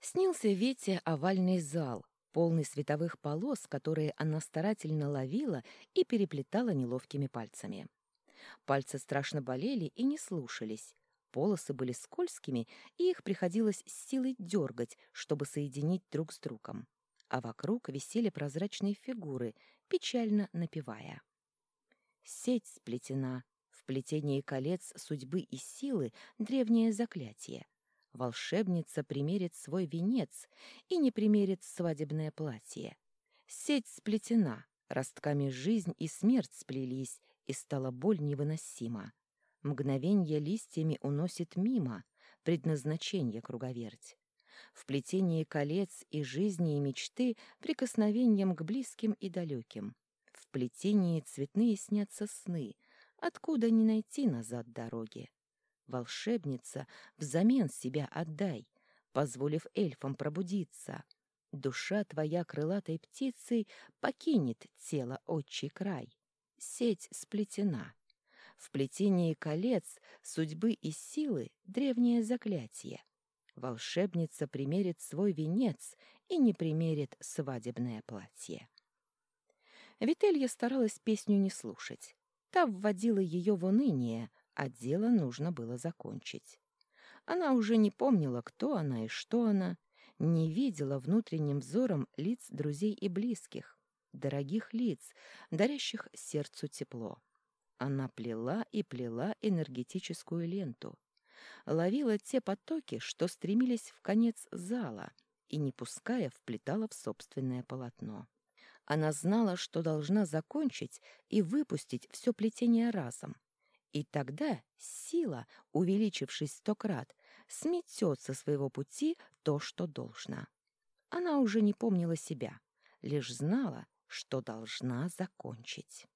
Снился Вете овальный зал, полный световых полос, которые она старательно ловила и переплетала неловкими пальцами. Пальцы страшно болели и не слушались. Полосы были скользкими, и их приходилось с силой дергать, чтобы соединить друг с другом. А вокруг висели прозрачные фигуры, печально напевая. Сеть сплетена, в плетении колец судьбы и силы древнее заклятие. Волшебница примерит свой венец и не примерит свадебное платье. Сеть сплетена, ростками жизнь и смерть сплелись, и стала боль невыносима. Мгновенье листьями уносит мимо, предназначение круговерть. В плетении колец и жизни и мечты прикосновением к близким и далеким. В плетении цветные снятся сны, откуда не найти назад дороги. Волшебница, взамен себя отдай, позволив эльфам пробудиться. Душа твоя крылатой птицей покинет тело отчий край. Сеть сплетена. В плетении колец судьбы и силы древнее заклятие. Волшебница примерит свой венец и не примерит свадебное платье. Вителья старалась песню не слушать. Та вводила ее в уныние, а дело нужно было закончить. Она уже не помнила, кто она и что она, не видела внутренним взором лиц друзей и близких, дорогих лиц, дарящих сердцу тепло. Она плела и плела энергетическую ленту, ловила те потоки, что стремились в конец зала, и, не пуская, вплетала в собственное полотно. Она знала, что должна закончить и выпустить все плетение разом. И тогда сила, увеличившись сто крат, сметет со своего пути то, что должна. Она уже не помнила себя, лишь знала, что должна закончить.